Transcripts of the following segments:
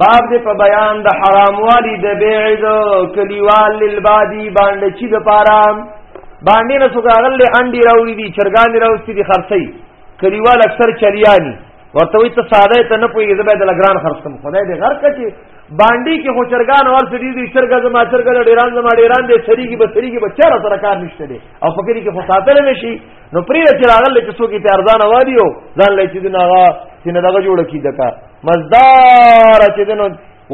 باب دې په بیان د حرام والی د بیع د کلیوال للبادی باندې چې د پاره باندې نه سګاغل له انډي راوړي دي چرګان راوستي دي خرڅي کلیوال اکثر چلیانی ورته وي ته ساده ته نه پوي زبې د لګران خرڅم خدای دې غر کچي باندې کې خو چرګان ور سړي دي چرګا زما چرګا ډیران زما ډیران دې سړي کې بسړي کې بچا را سره کار نشته دي او فکر کې خو ساتل نشي نو پرې چې راغل چې څوک ته ارزان وادي او ځان لې چې دغه چې نه دغه جوړ کیدکا مزدار چې دنو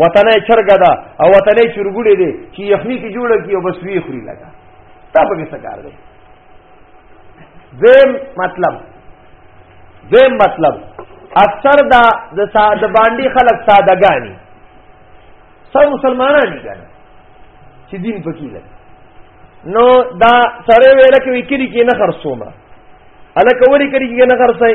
وطنه چرګه ده او وطنه چرګوړي دي چې یخني کې جوړه کی او بس وی خوري لگا تا په څه کار دی زم مطلب زم مطلب اکثر دا د ساده باندې خلک سادهګانی سب مسلمانان دي کنه چې دین پکې لګ نو دا سره ویل کې وکړي کې نه خرصومه الکه وری کړي کې نه خرصای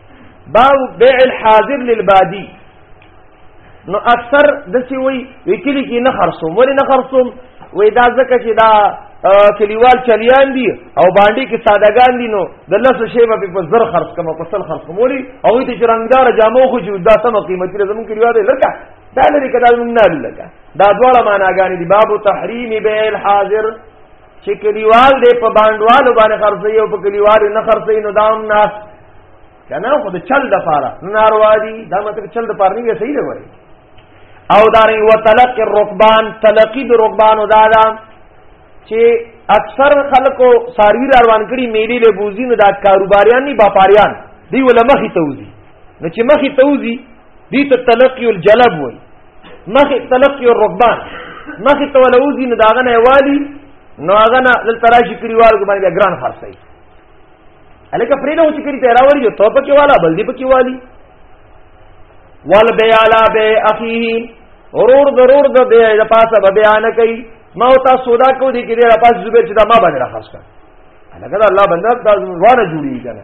باب بيع الحاضر للبادي نو اکثر د سی وی وکلی کی نه خرصوم ولی نه خرصوم وی دا زکه چې دا کلیوال چلیان دي او باندې کې سادهګان دي نو د لاسو شی په په زر خرص کوم په سل خرص کوم ولی او ته چې رنگدار جامو خو جو دا سم قیمتي زمون کلیوال دی لکه دا لري کدا مونږ نه لکه دا دواړه معناګانې دي باب تحریم بیع الحاضر چې کلیوال دې په باندوالو باندې خرڅي او په کلیوال نه خرڅي نو دام نه کنه خو د چل د پاره ناروا دي دا مطلب چل د پاره نه صحیح دی وایي او دارنګ وتلق الركبان تلقي د ركبان او دادا چې اکثر خلکو ساروی روان کړي میلي له بوزي نه دا کاروباریان نه باپاریان دی ولمخي توزي نو چې مخي توزي دي ته تلقي الجلب وي مخ تلقي الركبان مخ ته ولوزي نه داغه نه والي نو هغه نه دل تراشي کړیوال کو باندې ګران خرڅي الکه پرې نه وچ کړی ته راوړي یو توپ کې والا بل دې پکې والي ول بیالا به اخیه ورور ضرور د به د پاسه به بیان کوي ما او تاسو سودا کو دي کې د پاسه زبیر چې دا ما باندې راخص کړ الکه الله بنده دا وانه جوړی کنه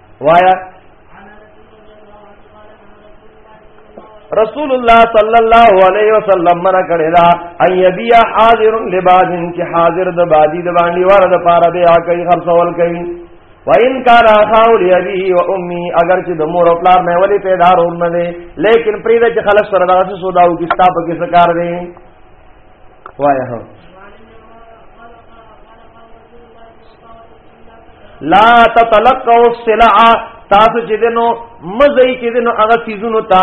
وایا رسول الله صلی الله علیه وسلم من کړه دا ان یبیا حاضر لبادن کی حاضر د بادی د باندې واره د پاره دی ا کوي خرڅول کوي وان کان اخاو لابي و امي اگر چې د مور او پلار مې ولي پیدا روم نه دي لیکن پریده چې خلک سره دا څه سوداو کې ستاپ کې سکار دي وایا هو لا تتلقوا السلع تاسو چې دینو مزي چې دینو هغه سيزونو ته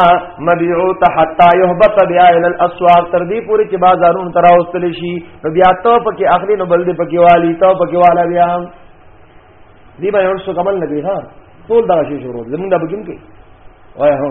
مبيعو ته حتا يهبط بها الى الاسواق تر دې پوري چې بازارونو تر اوستل شي نو بیا ته پکې اخلي نو بل دې پکې والي ته پکې والا بیا دی به ورسو کمل نبی ها ټول دا شی شروع زمونږ د بګیم کې وای هو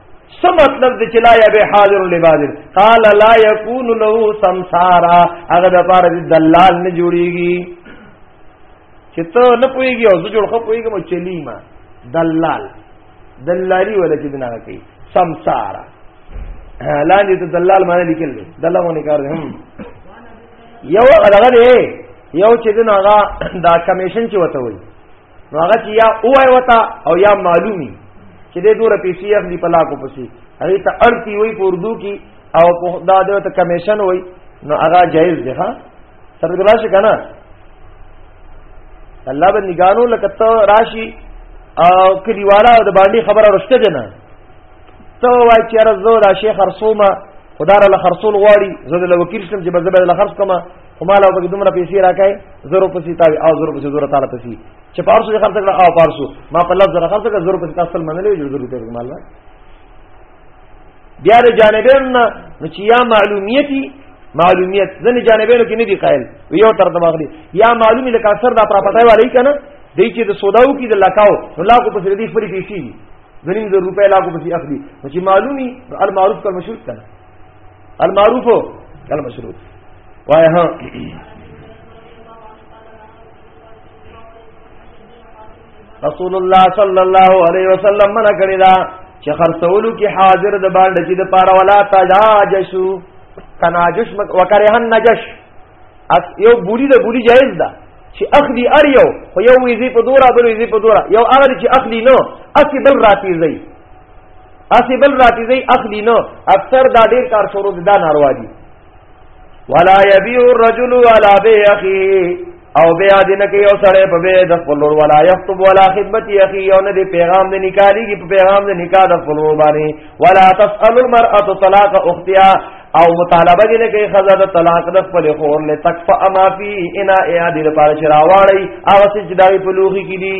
څه مطلب دی چې لا یبه حاضر لباض قال لا یکون له سمسارا هغه د پاره د دلال نه جوړیږي چې ته نه پويږي او زه جوړ خو پويږم چلی ما دلال دلالی ولا چې بنا کوي سمسارا لاندې ته دلال معنی لیکل دي دلال مونږ کار هم یو هغه دی یو چې دغه دا کمیشن چې وته وي نو هغه چې یا اوای وتا او یا معلومی چې دې دوره پیسې اخلي په لاکو پسې هغه ته اړتي وي په اردو کې او دا دې ته کمیشن وي نو هغه جایز دی ها سره دې راشي کنه الله به نگانو لکته راشي او کلیوالا د باندې خبره رسته ده نه ته وای چې رزو دا شیخ خرصومه خدای له خرصول غواړي زه د وکیل شم چې بزبه له خرص کومه خو مال او بګی دومره پیسې راکای زرو پسې تاوي او زرو پسې زرو تعالی پسې چې پارسو خرڅ کړه او پارسو ما په لفظ راخرڅ کړه زرو پسې تاسو منلې جوړ زرو ته مال بیا د جانبین نه نو چې یا معلومیتی معلومیت ځنې جانبینو کې نه دی قائل یو تر دماغ دی یا معلومی لکه اکثر دا پراپټای والی کنه دی چې د سوداو کې د لکاو نو لا کو پسې دې فري پیسې دي دنیم زر روپے لا کو پسې اخلي نو چې معلومی المعروف کل مشروط کنه المعروف کله مشروط وای ها رسول الله صلی الله علیه وسلم منع کړی دا چې خرڅولو کې حاضر د باندې چې د پاره ولا تجاجشو تناجش وکره النجش اس یو بولی د بولی جایز ده چې اخلي ار یو خو یو ویزی په دورا بل ویزی په دورا یو هغه چې اخلي نو اسی بل راتیزي اسی بل راتیزی اخلی نو اکثر دا ډیر کار شروع دا ناروا دي ولا يبيع الرجل ولا بيع اخيه او بیا دین کې یو سړی په به د خپل ور ولا یخطب ولا خدمت یخي یو نه دی پیغام د نکالی کې په پیغام د نکاح د خپل ور باندې ولا تسأل المرأة طلاق اختها او مطالبه دې نه کوي خزه د طلاق د خپل خور له تکفا اما فی انا ایا دې لپاره چې راوړی او چې دای په لوخي کې دي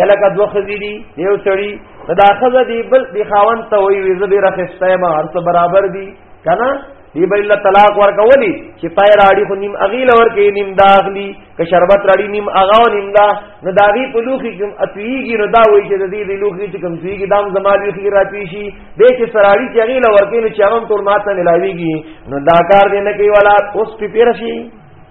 یلکه دوه خزی دی یو سړی دا خزه دی بل دی خاون ته وی وی زبی رخصته ما هر څه برابر دی کنه دی بل الله طلاق ورکولی چې پای راړي خو نیم اغیل ورکې نیم داخلي که شربت راړي نیم اغا او نیم دا نو داغي په لوخي کوم اتویږي نو دا وایي چې د دې لوخي چې کوم سویږي دام زمالوي خي راپی شي د چې سراړي چې اغیل ورکې نو چې هغه تور ماته ملاويږي نو دا کار دې نه کوي ولا اوس پیپیر شي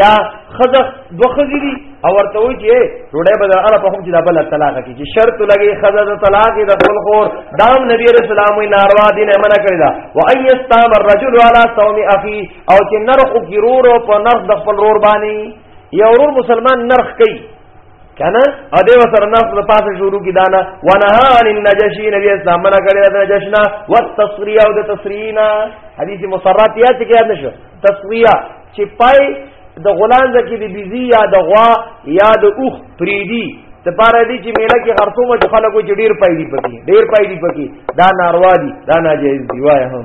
یا خزه دو خزی دی او ورته وی چې ډوډۍ به در اړه په کوم چې دا بل طلاق کی چې شرط لګي خزه د طلاق د خپل خور دام نبی رسول الله وی ناروا دی نه منع کړی دا و ان یستام الرجل علی صوم اخی او چې نرخ کی رور او په نرخ د خپل رور باندې یو رور مسلمان نرخ کوي کنه ا دې وسره ناس په پاسه شروع کی دانا ونها عن النجشی نبی اسلام منع کړی دا نجشنا والتصریه او د تصرینا حدیث مصرات یا چې یاد نشو تصریه چې پای د غلان زکه دی بيزي یا د غوا یا د اوخ پریدي د پاره دي چې میله کې هرڅو مچ خلکو چې ډیر پای دی پکی ډیر پای دی پکی دا ناروا دي دا ناجیز دی وای هم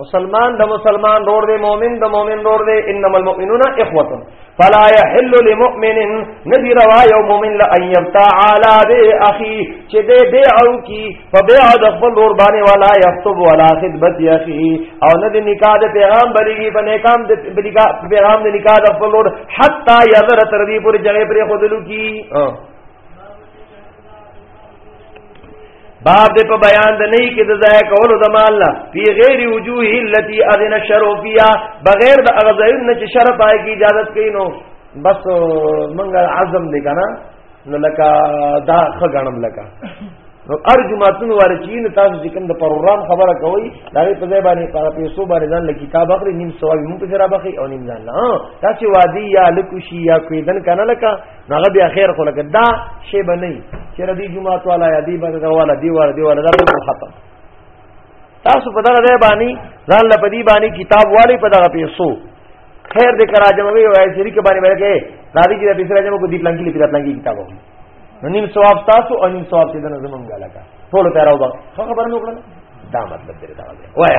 مسلمان د مسلمان رور دی مؤمن د مؤمن رور دی انما المؤمنون اخوه فلا يحل لمؤمن ندی روا یو مؤمن لا ان يبتع على بي اخي چې دې بي او کی په بي او د خپل رور باندې ولا يخطب ولا خدمت اخي او ندی نکاح د پیغام بریږي په نکام د پیغام د نکاح د خپل رور حتا يذر تر دې پورې جګړه پرې خودلو کی باب دې په بیان د نه کې د ضایع کولو د مال نه په غیر وجوه التي اذن الشرع فيها بغیر د اغزاین نه چې شرع پای کې اجازه کوي نو بس منګه عزم دې کنه نو لکه دا خګنم لکه نو ارجماتون ورچین تاسو چې کوم د پروګرام خبره کوي دا په ځای باندې په پیسو باندې ځان له کتاب اخري نیم سوال مونږ په سره بخي او نیم ځان نه تاسو وادي یا لکوشي یا کویدن کنه لکه هغه بیا خیر خو لکه دا شی به نه چې ردی جمعه والا یا دی باندې والا دی والا دی والا دا ټول ختم تاسو په دغه ځای باندې ځان له پدی باندې کتاب والی په دغه پیسو خیر دې کرا جمعوي او شریک باندې ورکه راځي چې پیسې راځم کو دی پلان کې لپاره پلان کې کتاب وو نیم ثواب تاسو او نیم ثواب چې د نظم هم غلا کا ټول ته راو بغه خبر نه وکړه دا مطلب دې دا وایي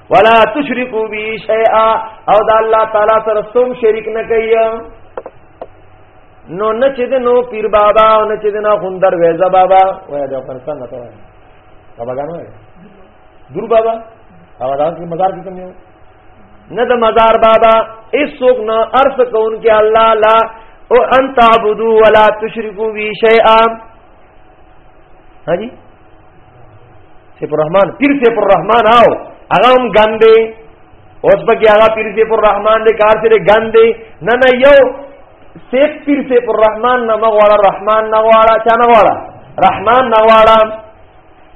ولا تشرکو بی شیئا او دا الله تعالی سره سوم شریک نه کوي نو نه چې د نو پیر بابا او نه چې د نو خوندر ویزا بابا وای دا افغانستان نه وای بابا غانو وای دور بابا هغه دا چې مزار کې کوم یو نه د مزار بابا ایسوک نه ارث کون کې الله لا او ان تعبدو ولا تشرکو بی شیئا هاجی سیف الرحمن پیر سیف الرحمن آو هغه هم ګندې اوس به کې هغه پیر سیف الرحمن دې کار سره ګندې نه نه یو سیف پیر سیف الرحمن نه مغواړه رحمان نه غواړه چا نه غواړه رحمان نه غواړه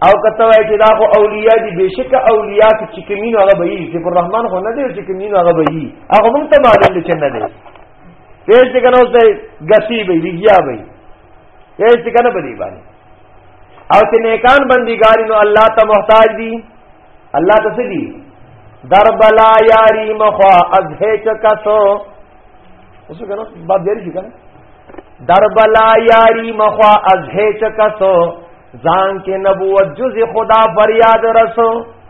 او کته وای چې دا خو اولیاء دي بشک اولیاء چې کمینو هغه به یي سیف الرحمن خو نه دی چې کمینو هغه به یي هغه مونږ ته معلوم دي چې نه دی پیش دې کنه اوس غسی به ویګیا به یې چې کنه په دې باندې او چې نیکان بندګار نو الله ته محتاج دي الله ته سدي درب لا یاری مخوا از هیچ کسو اوس کنه باب دې شي کنه درب لا یاری مخوا از هیچ کسو ځان کې نبوت جز خدا فریاد رسو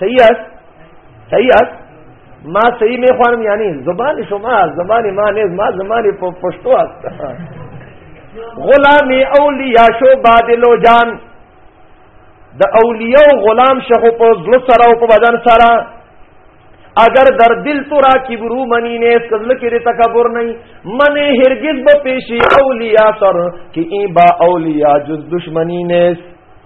صحیح است صحیح است ما صحیح می خوانم یعنی زبان شما است زبان ما نیز ما زبان پشتو است غلام اولیاء شو بادلو جان د اولیاء غلام شخو په زړه سره او په بدن سره اگر در دل تو را کبرو منی نے اس قدل کے تکبر نہیں من ہرگز بپیشی اولیاء سر کہ این با اولیاء جز دشمنی نیست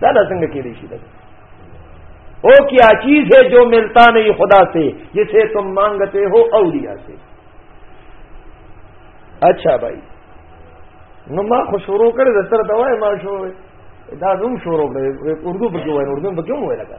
دا دا څنګه کېدی شي دا او کیا چیز ہے جو ملتا نہیں خدا سے جسے تم مانگتے ہو اولیاء سے اچھا بھائی نو ما خو شروع کړی د سره دوای ما شو دا زوم شروع کړی اردو پکې وای اردو پکې وای لکه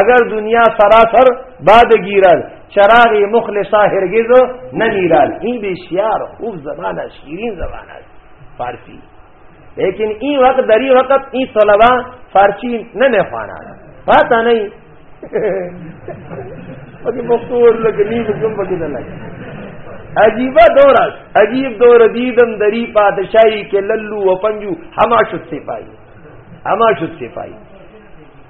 اگر دنیا سراسر باد گیرد چراغ مخلصا هرگز نمیرد این بسیار خوب زبان است شیرین زبان است فارسی لیکن این وقت در این وقت این طلبا فارسی نمیخوانند پتا نه پکې مختور لکه نیم کوم پکې نه لګي عجیبه دور است عجیب دور دیدم دری پادشاہی کې للو و پنجو هما شد سپائی هما شد سپائی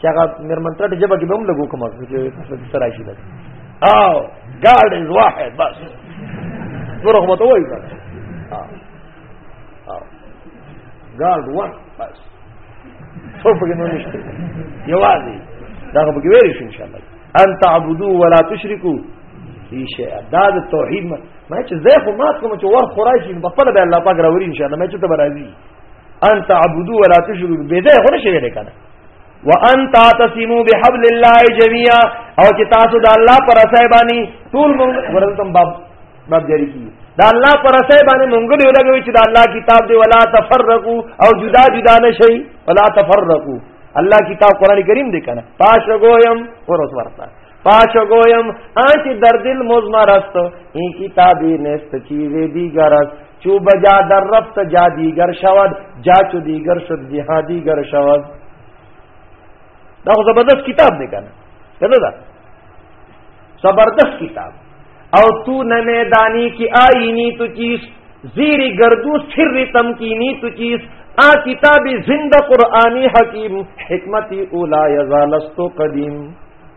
چې هغه مرمن تر جبه کې به هم لګو کوم چې سره شي ده او ګارد از واحد بس نور خو ته وایي بس ګارد وان بس څو پکې نو نشته یوازې دا خو پکې ویل شي ان شاء الله ان تعبدوا ولا تشركوا فی شیء دا د توحید ما ما چې زه خو ما کوم چې ور خوراشي په خپل به الله پاک راوړي ان شاء الله ما چې ته راځي ان تعبدوا ولا تشركوا به ده خو نشي ویل کنه وان تعتصموا بحبل الله جميعا او چې تاسو د الله پر اسای باندې ټول مونږ ورنتم باب باب جاری کی دا الله پر اسای باندې مونږ دی لګوي چې دا الله کتاب دی ولا تفرقوا او جدا جدا نشي ولا تفرقوا الله کتاب قران کریم دی کنه پاش گویم ورس ورتا پاش گویم آنچ در دل مزمرست این کتابی نیست چیز دیگر است چو بجا در رفت جا دیگر شود جا چو دیگر شد جها دیگر شود دا خو زبردست کتاب دی کنه کنه دا زبردست کتاب او تو نه میدانی کی آئینی تو چیز زیر گردو سر تمکینی تو چیز آ کتاب زندہ قرآنی حکیم حکمتی اولا یزالستو قدیم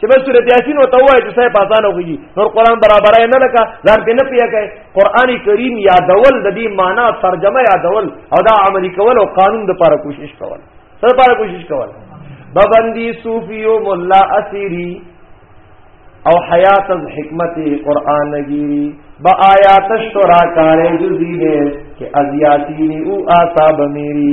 چې بس سورۃ یاسین او توای چې صاحب آسان وږي نور قران برابرای نه لکه ځان په نه پیه کوي قران کریم یادول د دې معنی ترجمه یادول او دا عملی کول او قانون د لپاره کوشش کول سره لپاره کوشش کول ببندی صوفی او مولا اسیری او حیات از حکمت قرآن گیری با آیات شرا کار جزی نے کہ ازیاتی او آساب میری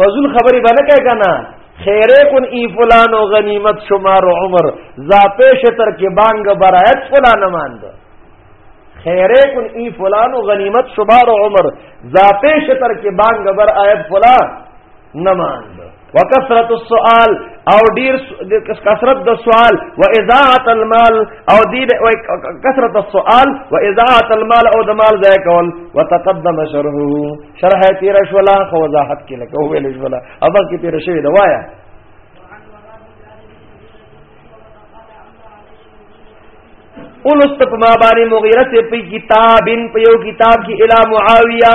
فضل خبرې باندې کوي کنه خیره کن ای فلان و غنیمت شمار و عمر زا پیش تر کې بانګ برایت فلان ماند خیره کن ای فلان و غنیمت شمار و عمر زا پیش تر کې بانګ برایت فلان نماند وکثرت السؤال او ډیر کثرت د سوال و اضاعت المال او دیر کثرت السؤال و اضاعت المال او د مال ضایع کول وتقدم شرحه شرح تیر شولا خو وضاحت کې لکه ویل شولا اول کې تیر شوی دا وایا اولست په ما باندې مغیره ته په کتابن په یو کتاب کې اله معاویه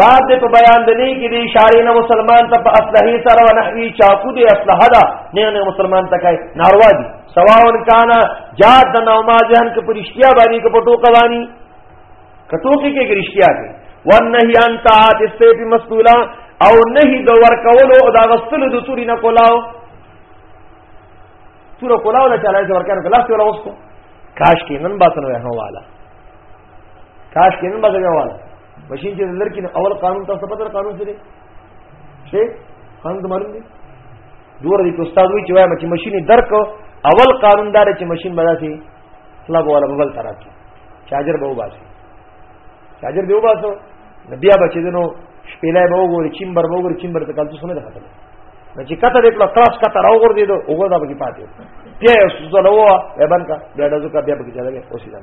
بعد دې په بیان د نه کې دې اشاره نه مسلمان ته په اصله سره او نحوی چاکو دې اصله دا نه نه مسلمان ته کوي ناروا دي سواون کانا جاد د نو ما جهان کې پرشتیا باندې کې پټو کوانی کټو کې کې رشتیا کې ونهی ان تعات استفی مسئولا او نهی د ور کولو او دا غسل د توري نه کولاو تور کولاو نه چلای چې ور کړو لاس ولا وسکو کاش کې نن باسنو هواله کاش کې نن بدل واله ماشین چې لر کې اول قانون تاسو په تر قانون سره شي قانون ته معلوم دی دور دې استاد وی چې وایم چې ماشین درک اول قانون دار چې ماشین بداسي طلب ولا بل طرح کې چارجر به وباسي چارجر به وباسو بیا بچی دنو شپېلای به وګوري چیمبر به وګوري چیمبر ته کله څه نه خطر نه چې کته دې کله کلاس کته راو ور دي دو وګورم به پاتې بیا یو څه لوه به بنکا بیا دزو کا بیا به کې چلے اوسې ځان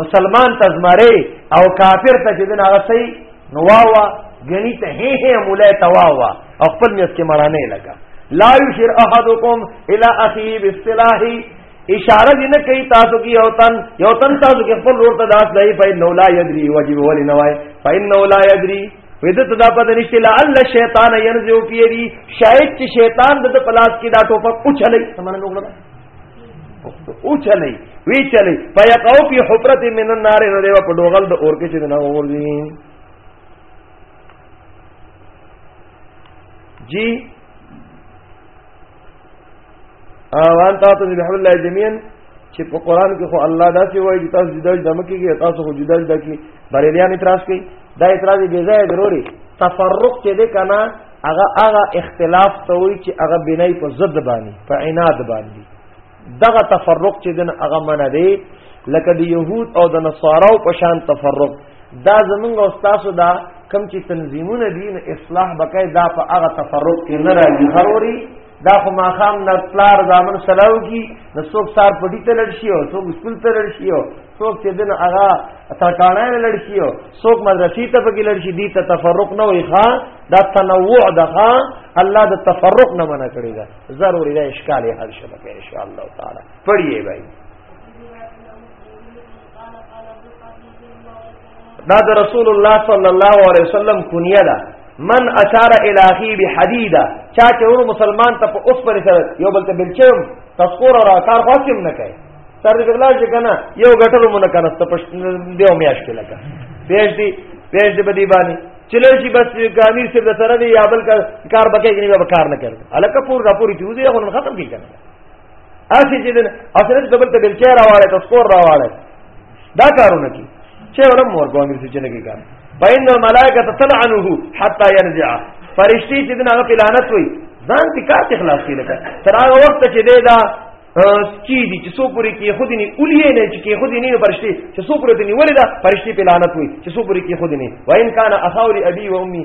مسلمان ته زمره او کافر ته چې دین هغه سي نو واوا غنی ته هي هي مولای ته واوا او خپل میس کې مړانه لگا لا یشر احدکم الی اخی بالصلاح اشاره دې نه کوي تاسو کې یو تن یو تن تاسو کې خپل ورته داس دی په نو لا یدری واجب ولی نه وای په نو لا یدری وېد ته دا پته نشته لا الله شیطان ينزو پیری شاید چې شیطان د پلاس کې دا ټوپک اوچلې سمانه وګړه او چلی وی چلی فیقعو فی حفرت من النار نو دیو په ډوغل د اور کې چې نه ورځي جی اوان تاسو به حول الله جميعا چې په قران کې خو الله دا څه وایي چې تاسو جدا جدا مکیږي تاسو خو جدا جدا کی بریلیان اعتراض کوي دا اعتراض بے ځای ضروري تفرق چې ده کنه هغه هغه اختلاف ته وي چې هغه بنای په ضد باندې په عناد باندې دغه تفرق چې دن هغه من دی لکه د يهود او د نصاراو په شان تفرق دا زمونږ او تاسو دا کم چې تنظیمونه دي اصلاح بکای دا په هغه تفرق کې نه راځي ضروري دا خو ماخام نه پلار ځامن سلاو کی د څوک سار پټی ته لړ شي او څوک سکول ته لړ شي او څوک چې دن هغه ترکانه لړ شي او څوک مدرسې ته پکې لړ شي دي ته تفرق نه وي ښا دا تنوع ده ښا الله د تفرق نه منع کړی دا ضروري دا اشکال حل شوه کې ان شاء الله تعالی پڑھیے بھائی دا د رسول الله صلی الله علیه وسلم کنیه ده من اشار الی اخی بحدیدا چا چې ور مسلمان ته په اوس پر سره یو بل ته بلچم تذکر او کار خاصم نه کوي سر دې بلال چې کنه یو غټل مونږ نه کنه تپش دیو میاش کې لګا پیش دی پیش دی بدی باندې چلو شي بس ګانی سر د سره دی یا بل کار بکې کې نه کار نه کړ الکه پور راپورې چې وزیر خو ختم کی کنه اسی چې دن اصله چې دبل ته بل کې راواله ته سکور راواله دا کارونه کی چې ورم مور ګوندې چې نه کی کار بین الملائکه تلعنه حتا ينزع فرشتي چې دن هغه پلانت وي ځان تی کار ته خلاص کی لکه تر هغه وخت چې دی دا چی دي چې څو پوری کې خود نه اولیه نه چې خود نه فرشتي چې څو پوری دې نیولې دا فرشتي پلانت وي چې څو پوری کې خود نه وان کان اخاوري ابي و امي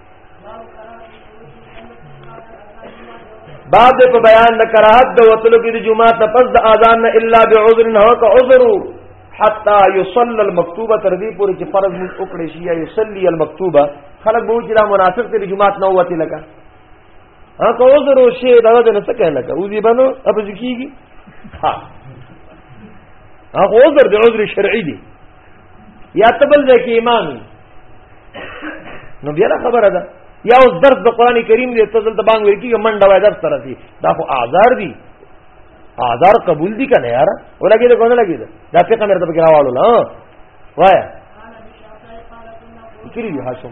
باب دې په بیان د کراهت د وتلو کې د جمعه ته پس د اذان نه الا بعذر نه هو که عذر حتا يصلي المكتوبه تر دې پورې چې فرض مو وکړي شي یا يصلي المكتوبه خلک به چې دا منافق دې جمعه نه وته لګا ها که عذر شي دا دې نه څه کړي لګا او دې بنو اب ځکیږي ها هغه عذر دې عذر شرعي دي یا تبل ځای کې امام نو بیا خبره ده یا اوس درس د قران کریم دی ته دلته باندې ورکی منډه وای درس تر دي دا خو آزار دي آزار قبول دي کنه یار ولګي دا کومه لګي دا په کمر ته پکې راوړل ها وای کړی دی هاشم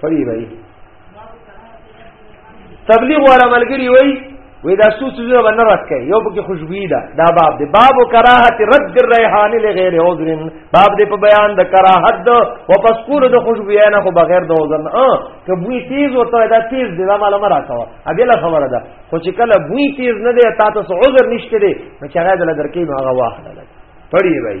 فری وای تبلیغ والا ملګری وای وې دا څو څه به نه راکې یو پکې خوشبوئی ده دا باب دی باب کراهت رد الريحان لغیر عذر باب دی په بیان د کراهت د او پس کول د خوشبوئی نه خو بغیر د عذر نه که بوی تیز ورته دا تیز دی دا معلومه راکوا ابي له خبره ده خو چې کله بوی تیز نه دی تا ته عذر نشته دی نو چې هغه دل درکې نو هغه واخله پړی وای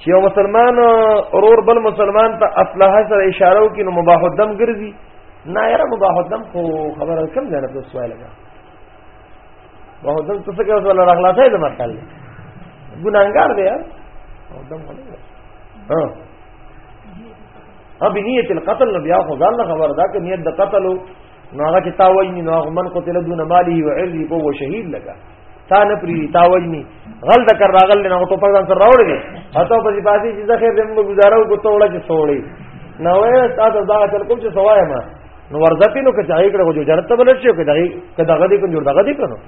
چې یو مسلمان ورور بل مسلمان ته اسلحه سره اشاره وکړي نو مباح الدم ګرځي نه یاره مباح الدم خو خبره کم نه راځي سوال لګا مباح الدم څه څه کوي ولا راخلاصای د مرتل ګناګار دی یار او دم غلط ها ابي نیت القتل نو بیا خو ځان خبر دا چې نیت د قتل نو هغه چې تا وایي نو هغه من قتل دون مالی و عرضی په شهید لګا تا نه پری تا وجنی غل د کر راغل نه ټو پکان سره راوړ دي اته په دې پاتې چې زخیر دې موږ گزارو کو ته وړه چې سوړی نو وې تاسو دا چل کوم چې سوای ما نو ورځتی نو کچا یې کړو جو جنت بل شي کدا غي کدا غدي کو جوړ دغه دي کړو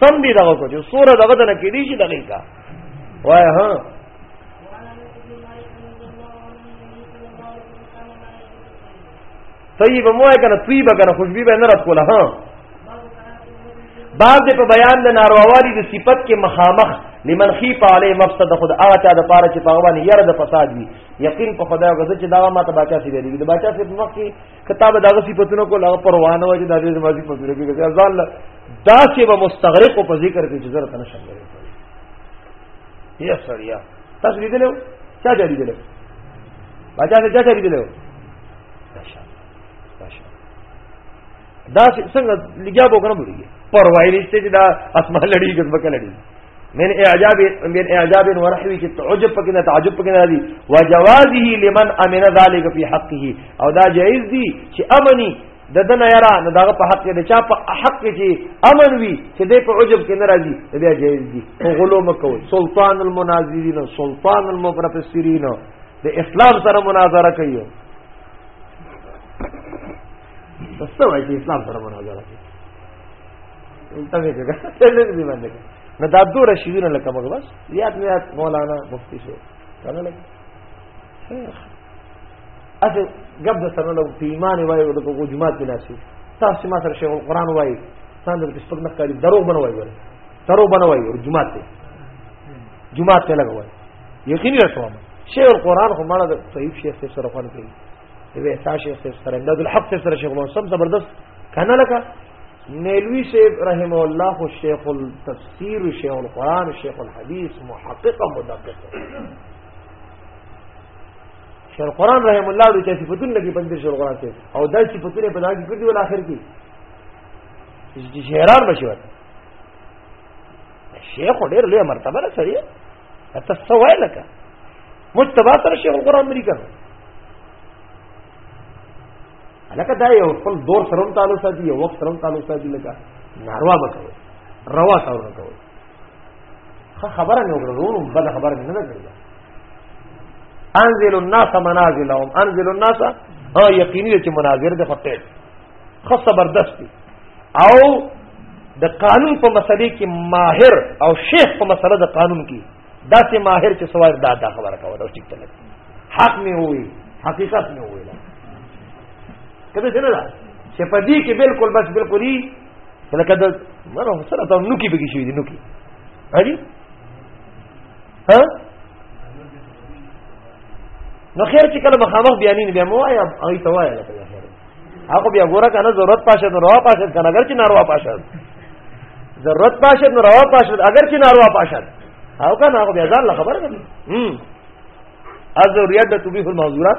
سم دي دغه کو جو سور دغه نه کې دي شي دغه کا وای ها طیب مو وای کنه طیب کنه خوشبو به نه رات کوله ها بعض په بیان د نارواوالي د صفت کې مخامخ لمن خیف علی مفسد خود هغه چا د پاره چې په غوانه یره د فساد وي یقین په خدای او غزه چې دا ما ته باچا سی ویلي د باچا سی په وخت کې کتاب دغه صفاتونو کو لغه پروانه وجه د دې ماضی په ذکر کې ځان دا چې به مستغرق په ذکر کې جزر کنه شامل دی یا سړیا تاسو لیدلو چا چا لیدلو باچا سی چا چا لیدلو دا څنګه لګیا به کنه بولي پروايي نشته چې دا اسمان لړی کې ځمکه لړی من اعجاب من اعجاب ورحوی چې تعجب پکې نه تعجب پکې نه دي وجوازه لمن امن ذلك في حقه او دا جائز دي چې امني د دنه یرا نه دغه په حق دی چا په حق کې امر وی چې دې په عجب کې ناراضي دې جایز دي غلو مکو سلطان المناظرین سلطان المفرفسرین د اسلام سره مناظره کوي تاسو وایي چې اسلام سره مناظره کوي انته وګورئ څه دې باندې نه دا دوه رشیدونه لکه موږ بس یاد نه یاد مولانا مفتی شو کنه لګ شیخ اته غب د سره له ایمان وای او د جمعات نه شي تاسو ما سره شیخ القران وای څنګه د پښتو نه کاری درو بنوي ور درو بنوي ور جمعات جمعات ته لګوي یقین رسوم شیخ القرآن خو مړه د طیب شیخ صاحب سره خوان کوي د ویسا شیخ صاحب سره د الحق صاحب سره شیخ موسم زبردست کنه لکه نیلوی شیخ رحم الله خو شیخ التفسیر شیخ القرآن شیخ الحدیث محقق مدقق شیخ القرآن رحم الله د چا صفاتونه کې پندې شیخ القرآن ته او دا صفاتونه په دغه کې کړي ول اخر کې چې شهرار بشوت شیخ ډېر لوی مرتبه لري ته سوای لکه مجتبا سره شیخ القرآن مری کړو لکه دا یو خپل دور سره تعلق ساتي یو وخت سره تعلق ساتي لکه ناروا بکوي روا کار نه کوي خبره نه وګورم بل خبره نه نه کوي انزل الناس منازلهم انزل الناس ها یقیني چې مناظر د فقیر خو زبردست دي او د قانون په مسلې کې ماهر او شیخ په مسله د قانون کې دا سه ماهر چې سوال دا دا خبره کوله او ټیک تلک حق می وي حقیقت می وي کله څنګه دا چې په دې کې بالکل بس بالکل یې لکه دا مرو سره ته نو کې بګی شوې دي نو کې هاجي ها نو خیر چې کله مخامخ بیانین بیا مو وایا او ای توایا لکه هغه بیا ګوره کنه ضرورت پاشه نو روا پاشه کنه اگر چې ناروا پاشه ضرورت پاشه نو روا پاشه اگر چې ناروا پاشه او کنه هغه بیا ځان له خبره کوي هم از ضرورت د تبیح المحظورات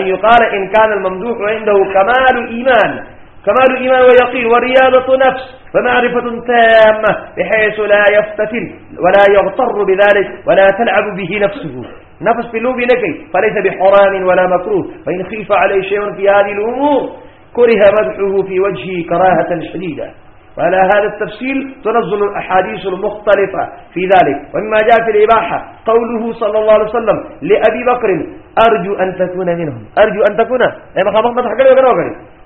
أن يقال إن كان الممدوح عنده كمال إيمان كمال إيمان ويقين ورياضة نفس فمعرفة تامة بحيث لا يفتتن ولا يغتر بذلك ولا تلعب به نفسه نفس في اللوب نكي فليس بحرام ولا مكروه فإن خيف عليه شيء في هذه الأمور كره مدحه في وجهه كراهة شديدة وعلى هذا التفصيل تنزل الأحاديث المختلفة في ذلك ومما جاء في الإباحة قوله صلى الله عليه وسلم لأبي بكر أرجو أن تكون منهم أرجو أن تكون أي ما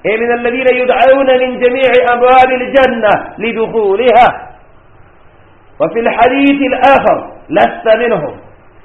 أي من الذين يدعون من جميع أبواب الجنة لدخولها وفي الحديث الآخر لست منهم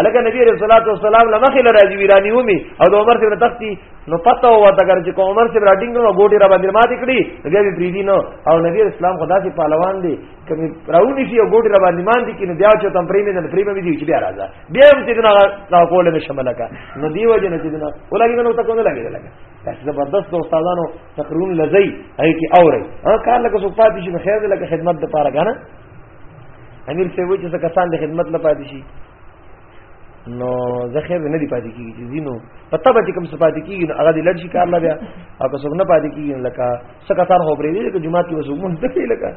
الکه نبی رسول الله صلی الله علیه وسلم لمخې لراځي ویرانی ومي او د عمر سره تختی نو پته و تا ګر چې کو عمر سره راټینګ نو ګوټي را باندې مات کړی بیا به پریدي نو او نبی اسلام خدا سي پهلوان دی کمی راونی شي او ګوټي را باندې مان دي کینو بیا چې تم پریمه نه پریمه دي چې بیا راځه بیا هم چې نه کول نه شمل کا نو دی وجه نه چې نه ولګي نو تاسو نه لګي لګي تاسو زبردست استادانو تقرون لزی هي کی اوري ها کار لکه صفات شي خیر لکه خدمت د پاره کنه امیر څه وایي چې کسان د خدمت نه پاتې شي نو زخه نه دی پاتې کیږي چې زینو پته به کوم څه پاتې کیږي نو هغه د لړ شي کار لا بیا او که څوک نه پاتې کیږي لکه څه کسان خو پرې دي چې جمعه کې وسو مونږ دکې لکه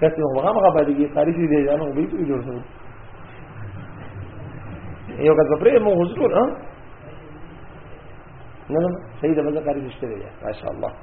کته هغه هغه پاتې کیږي قاری شي دی ځانو به یې جوړ شو یو کس پرې مو حضور ها نه نه صحیح ده مزه قاری نشته دی ماشاءالله